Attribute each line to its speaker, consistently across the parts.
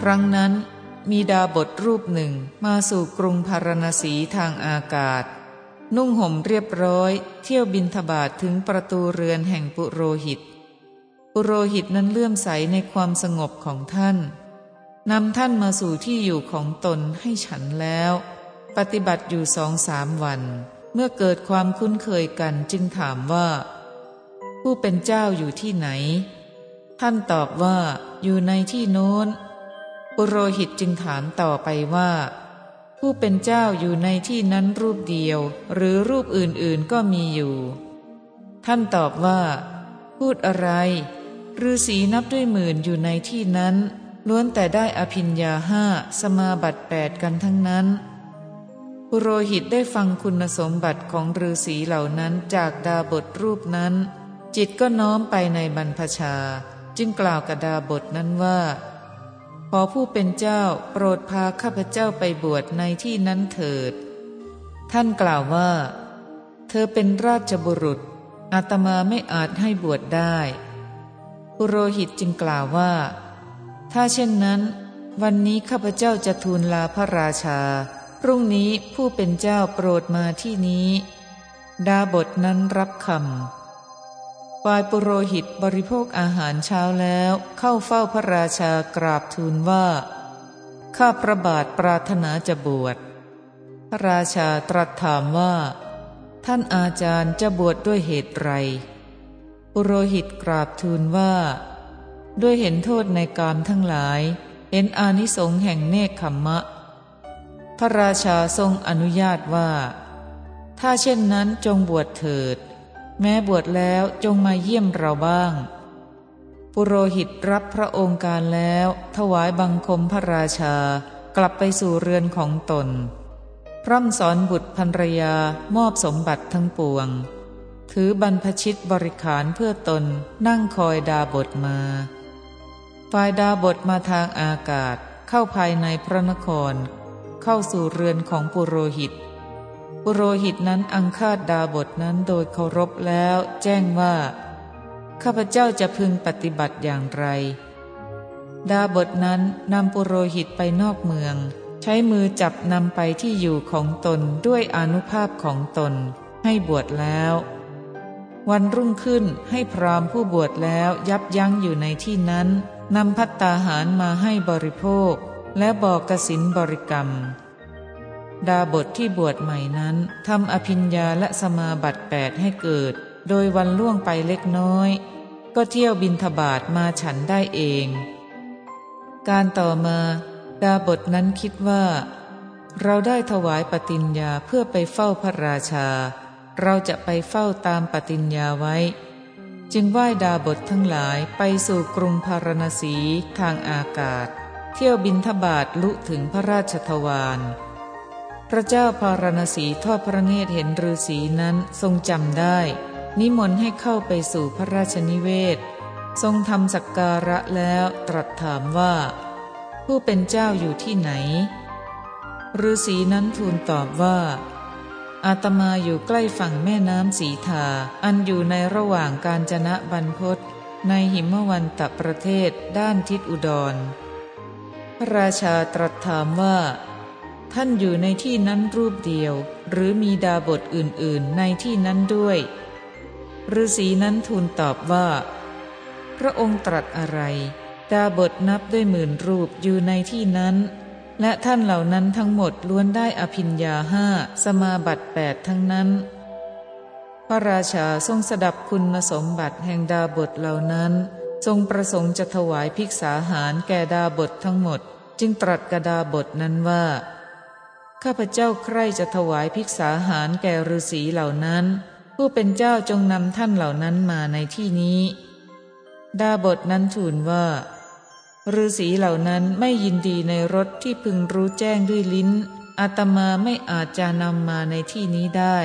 Speaker 1: ครั้งนั้นมีดาบทรูปหนึ่งมาสู่กรุงพารณสีทางอากาศ นุ่งห่มเรียบร้อย เที่ยวบินทบาทถึงประตูเรือนแห่งปุโรหิต ปุโรหิตนั้นเลื่อมใสในความสงบของท่านนำท่านมาสู่ที่อยู่ของตนให้ฉันแล้ว ปฏิบัติอยู่สองสามวัน เมื่อเกิดความคุ้นเคยกันจึงถามว่า ผู้เป็นเจ้าอยู่ที่ไหน ท่านตอบว่าอยู่ในที่โน้น ปุโรหิตจึงถามต่อไปว่า ผู้เป็นเจ้าอยู่ในที่นั้นรูปเดียว หรือรูปอื่นๆก็มีอยู่ ท่านตอบว่า พูดอะไรฤาษีนับด้วยหมื่นอยู่ในที่นั้น ล้วนแต่ได้อภิญญาห้าสมาบัติแปดกันทั้งนั้นปุโรหิตได้ฟังคุณสมบัติของฤาษีเหล่านั้นจากดาบทรูปนั้น จิตก็น้อมไปในบรรพชา จึงกล่าวกับดาบทนั้นว่า ขอผู้เป็นเจ้าโปรดพาข้าพเจ้าไปบวชในที่นั้นเถิด ท่านกล่าวว่า เธอเป็นราชบุรุษ อาตมาไม่อาจให้บวชได้ปุโรหิตจึงกล่าวว่า ถ้าเช่นนั้น วันนี้ข้าพเจ้าจะทูลลาพระราชา พรุ่งนี้ผู้เป็นเจ้าโปรดมาที่นี้ ดาบทนั้นรับคำ ฝ่ายปุโรหิตบริโภคอาหารเช้าแล้วเข้าเฝ้าพระราชากราบทูลว่า ข้าพระบาทปรารถนาจะบวช พระราชาตรัสถามว่า ท่านอาจารย์จะบวชดด้วยเหตุไร ปุโรหิตกราบทูลว่า ด้วยเห็นโทษในกามทั้งหลาย เห็นอานิสงส์แห่งเนคขมมะ พระราชาทรงอนุญาตว่า ถ้าเช่นนั้นจงบวชเถิด แม้บวชแล้วจงมาเยี่ยมเราบ้าง ปุโรหิตรับพระองค์การแล้ว ถวายบังคมพระราชากลับไปสู่เรือนของตน พร่ำสอนบุตรภรรยามอบสมบัติทั้งปวง ถือบรรพชิตบริขารเพื่อตนนั่งคอยดาบทมาฝ่ายดาบทมาทางอากาศเข้าภายในพระนคร เข้าสู่เรือนของปุโรหิต ปุโรหิตนั้นอังคาดดาบทนั้นโดยเคารพแล้ว แจ้งว่า ข้าพเจ้าจะพึงปฏิบัติอย่างไร ดาบทนั้นนำปุโรหิตไปนอกเมือง ใช้มือจับนำไปที่อยู่ของตนด้วยอนุภาพของตน ให้บวชแล้ว วันรุ่งขึ้นให้พรามผู้บวชแล้วยับยั้งอยู่ในที่นั้นนำพัตตาหารมาให้บริโภค และบอกกสินบริกรรม ดาบทที่บวชใหม่นั้นทำอภิญญาและสมาบัติแปดให้เกิด โดยวันล่วงไปเล็กน้อย ก็เที่ยวบินทบาทมาฉันได้เอง การต่อมาดาบทนั้นคิดว่า เราได้ถวายปฏิญญาเพื่อไปเฝ้าพระราชา เราจะไปเฝ้าตามปฏิญญาไว้ จึงไหว้ดาบททั้งหลายไปสู่กรุงพารณสีทางอากาศ เที่ยวบินทบาทลุถึงพระราชทวาร พระเจ้าพาราณสีทอดพระเนตรเห็นฤาษีนั้นทรงจำได้ นิมนต์ให้เข้าไปสู่พระราชนิเวศ ทรงทำสักการะแล้วตรัสถามว่า ผู้เป็นเจ้าอยู่ที่ไหนฤาษีนั้นทูลตอบว่า อาตมาอยู่ใกล้ฝั่งแม่น้ำสีทา อันอยู่ในระหว่างการจนะบรรพศในหิมวันตะประเทศด้านทิศอุดร พระราชาตรัสถามว่า ท่านอยู่ในที่นั้นรูปเดียว หรือมีดาบทอื่นๆ ในที่นั้นด้วยฤาษีนั้นทูลตอบว่า พระองค์ตรัสอะไร ดาบทนับด้วยหมื่นรูปอยู่ในที่นั้น และท่านเหล่านั้นทั้งหมดล้วนได้อภิญญาห้าสมาบัติแปดทั้งนั้น พระราชาทรงสดับคุณสมบัติแห่งดาบทเหล่านั้น ทรงประสงค์จะถวายภิกษาหารแก่ดาบททั้งหมด จึงตรัสกดาบทนั้นว่า ข้าพเจ้าใคร่จะถวายภิกษาหารแก่ฤาษีเหล่านั้น ผู้เป็นเจ้าจงนำท่านเหล่านั้นมาในที่นี้ ดาบทนั้นทูลว่าฤาษีเหล่านั้นไม่ยินดีในรถที่พึงรู้แจ้งด้วยลิ้นอาตมาไม่อาจจะนำมาในที่นี้ได้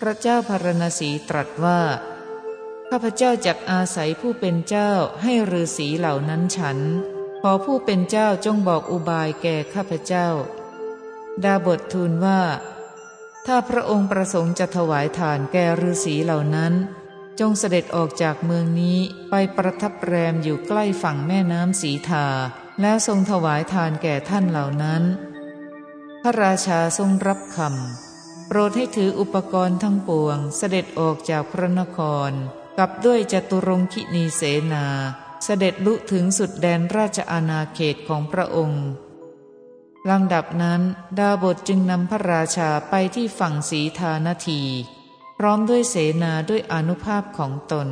Speaker 1: พระเจ้าพารณสีตรัสว่าข้าพเจ้าจักอาศัยผู้เป็นเจ้าให้ฤาษีเหล่านั้นฉัน ขอผู้เป็นเจ้าจงบอกอุบายแก่ข้าพเจ้า ดาบททูลว่า ถ้าพระองค์ประสงค์จะถวายทานแก่ฤาษีเหล่านั้น จงเสด็จออกจากเมืองนี้ไปประทับแรมอยู่ใกล้ฝั่งแม่น้ำสีทา แล้วทรงถวายทานแก่ท่านเหล่านั้น พระราชาทรงรับคำโปรดให้ถืออุปกรณ์ทั้งปวง เสด็จออกจากพระนคร กับด้วยจตุรงคินีเสนา เสด็จลุถึงสุดแดนราชอาณาเขตของพระองค์ ลำดับนั้นดาบทจึงนำพระราชาไปที่ฝั่งสีธานาที พร้อมด้วยเสนาด้วยอนุภาพของตน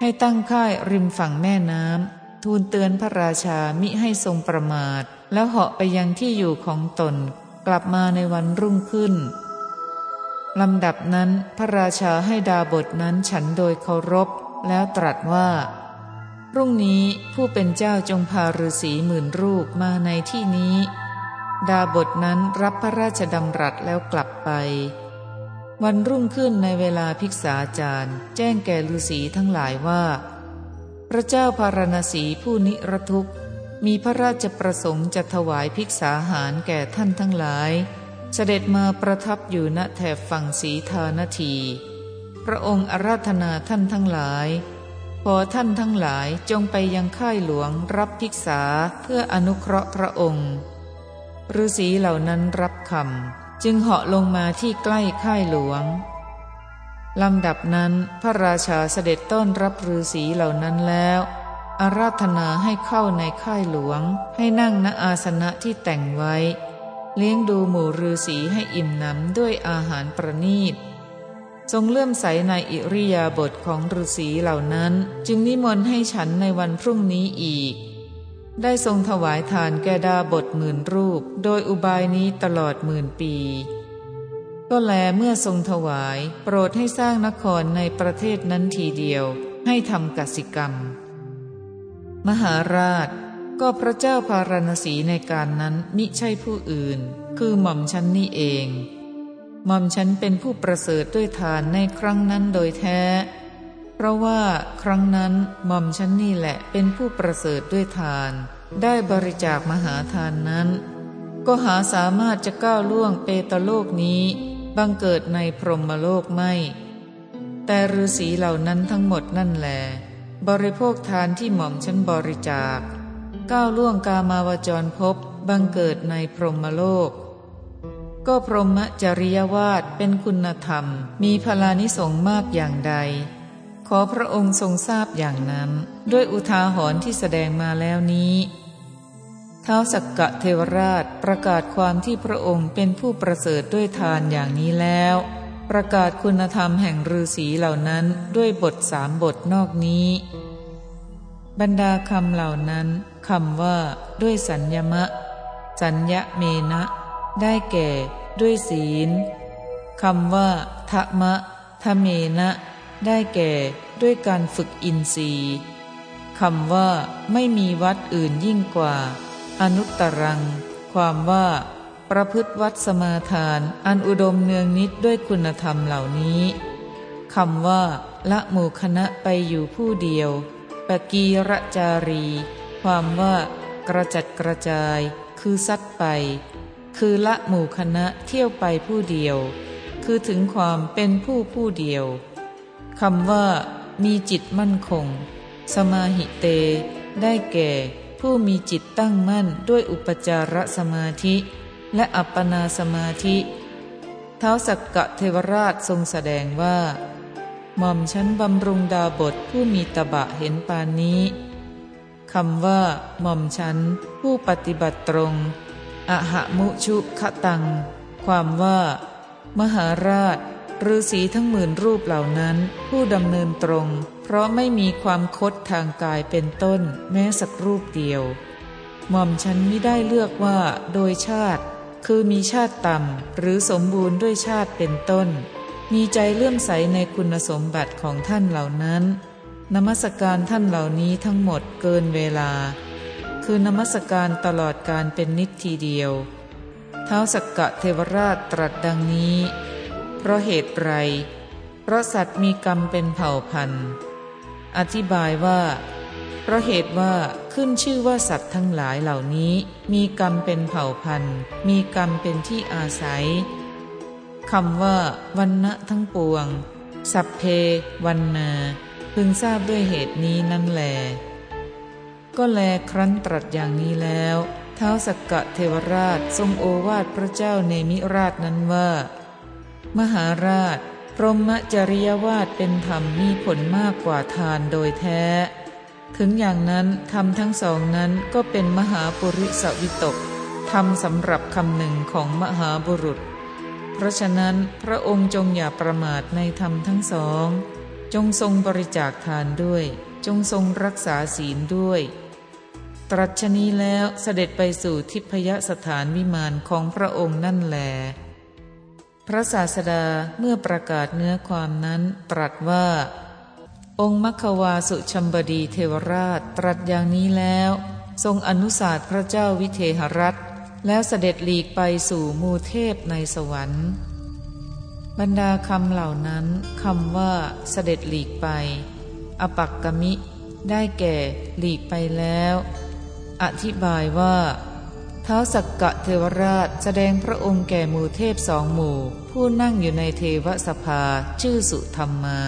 Speaker 1: ให้ตั้งค่ายริมฝั่งแม่น้ำทูลเตือนพระราชามิให้ทรงประมาท แล้วเหาะไปยังที่อยู่ของตน กลับมาในวันรุ่งขึ้นลำดับนั้นพระราชาให้ดาบทนั้นฉันโดยเคารพ แล้วตรัสว่า พรุ่งนี้ผู้เป็นเจ้าจงพาฤาษีหมื่นรูปมาในที่นี้ ดาบทนั้นรับพระราชดำรัสแล้วกลับไป วันรุ่งขึ้นในเวลาภิกษาจารย์ แจ้งแก่ฤาษีทั้งหลายว่า พระเจ้าพารณสีผู้นิรทุกข์ มีพระราชประสงค์จะถวายภิกษาหารแก่ท่านทั้งหลาย เสด็จมาประทับอยู่ณแถบฝั่งสีทานที พระองค์อาราธนาท่านทั้งหลายพอท่านทั้งหลายจงไปยังค่ายหลวงรับภิกษาเพื่ออนุเคราะห์พระองค์ ฤาษีเหล่านั้นรับคำจึงเหาะลงมาที่ใกล้ค่ายหลวงลำดับนั้นพระราชาเสด็จต้อนรับฤาษีเหล่านั้นแล้ว อาราธนาให้เข้าในค่ายหลวง ให้นั่งณอาสนะที่แต่งไว้ เลี้ยงดูหมู่ฤาษีให้อิ่มหนำด้วยอาหารประนีต ทรงเลื่อมใสในอิริยาบถของฤาษีเหล่านั้น จึงนิมนต์ให้ฉันในวันพรุ่งนี้อีก ได้ทรงถวายทานแก่ดาบทหมื่นรูป โดยอุบายนี้ตลอดหมื่นปี ก็แลเมื่อทรงถวาย โปรดให้สร้างนครในประเทศนั้นทีเดียว ให้ทำกสิกรรม มหาราช ก็พระเจ้าพารณสีในการนั้นมิใช่ผู้อื่น คือหม่อมฉันนี่เอง หม่อมฉันเป็นผู้ประเสริฐด้วยทานในครั้งนั้นโดยแท้ ราะว่าครั้งนั้นหม่อมฉันนี่แหละเป็นผู้ประเสริฐด้วยทาน ได้บริจาคมหาทานนั้น ก็หาสามารถจะก้าวล่วงเปตโลกนี้บังเกิดในพรหมโลกไม่ แต่ฤาษีเหล่านั้นทั้งหมดนั่นแหลบริโภคทานที่หม่อมฉันบริจาค ก้าวล่วงกามาวจรพบบังเกิดในพรหมโลก ก็พรหมจริยวาดเป็นคุณธรรม มีพลานิสงมากอย่างใด อพระองค์ทรงทราบอย่างนั้น ด้วยอุทาหรณ์ที่แสดงมาแล้วนี้เท้าสักกะเทวราชประกาศความที่พระองค์เป็นผู้ประเสริฐด้วยทานอย่างนี้แล้ว ประกาศคุณธรรมแห่งฤาษีเหล่านั้นด้วยบทสามบทนอกนี้ บรรดาคำเหล่านั้นคำว่า ด้วยสัญญมะ สัญญเมนะ ได้แก่ ด้วยศีลคำว่าทะมะทะเมนะ ได้แก่ด้วยการฝึกอินทรีย์คำว่าไม่มีวัดอื่นยิ่งกว่า อนุตตรัง ความว่า ประพฤติวัดสมาทาน อันอุดมเนืองนิดด้วยคุณธรรมเหล่านี้คำว่า ละหมู่คณะไปอยู่ผู้เดียวปกีระจารี ความว่ากระจัดกระจาย คือซัดไป คือละหมู่คณะเที่ยวไปผู้เดียว คือถึงความเป็นผู้ผู้เดียว คำว่า มีจิตมั่นคง สมาหิเต ได้แก่ ผู้มีจิตตั้งมั่นด้วยอุปจารสมาธิ และอัปปนาสมาธิเท้าสักกะเทวราชทรงแสดงว่าหม่อมฉันบำรุงดาบทผู้มีตบะเห็นปานนี้คำว่า หม่อมฉันผู้ปฏิบัติตรงอะหะมุชุขตัง ความว่า มหาราช ฤาษีทั้งหมื่นรูปเหล่านั้น ผู้ดำเนินตรง เพราะไม่มีความคดทางกายเป็นต้น แม้สักรูปเดียวหม่อมฉันไม่ได้เลือกว่า โดยชาติ คือมีชาติต่ำหรือสมบูรณ์ด้วยชาติเป็นต้น มีใจเลื่อมใสในคุณสมบัติของท่านเหล่านั้น นมัสการท่านเหล่านี้ทั้งหมดเกินเวลา คือนมัสการตลอดการเป็นนิจทีเดียว เท้าสักกะเทวราชตรัสดังนี้ เพราะเหตุไร เพราะสัตว์มีกรรมเป็นเผ่าพันธุ์ อธิบายว่า เพราะเหตุว่าขึ้นชื่อว่าสัตว์ทั้งหลายเหล่านี้ มีกรรมเป็นเผ่าพันธุ์ มีกรรมเป็นที่อาศัยคำว่าวันณะทั้งปวง สัพเพวันนาพึงทราบด้วยเหตุนี้นั่นแล ก็แลครั้นตรัสอย่างนี้แล้ว เท้าสกกะเทวราชทรงโอวาทพระเจ้าเนมิราชนั้นว่า มหาราช พรหมจริยวาดเป็นธรรมมีผลมากกว่าทานโดยแท้ ถึงอย่างนั้นธรรมทั้งสองนั้นก็เป็นมหาปุริสวิตกธรรมสำหรับคำหนึ่งของมหาบุรุษ เพราะฉะนั้นพระองค์จงอย่าประมาทในธรรมทั้งสอง จงทรงบริจาคทานด้วย จงทรงรักษาศีลด้วยตรัชนี้แล้วเสด็จไปสู่ทิพยสถานวิมานของพระองค์นั่นแหละ พระศาสดาเมื่อประกาศเนื้อความนั้นตรัสว่า องค์มัควาสุชัมบดีเทวราชตรัสอย่างนี้แล้ว ทรงอนุสาสพระเจ้าวิเทหรัฐ แล้วเสด็จหลีกไปสู่มูเทพในสวรรค์ บรรดาคำเหล่านั้นคำว่าเสด็จหลีกไป อปักกมิ ได้แก่หลีกไปแล้ว อธิบายว่า ท้าสักกะเทวราชแสดงพระองค์แก่หมู่เทพสองหมู่ ผู้นั่งอยู่ในเทวสภาชื่อสุธรรมมา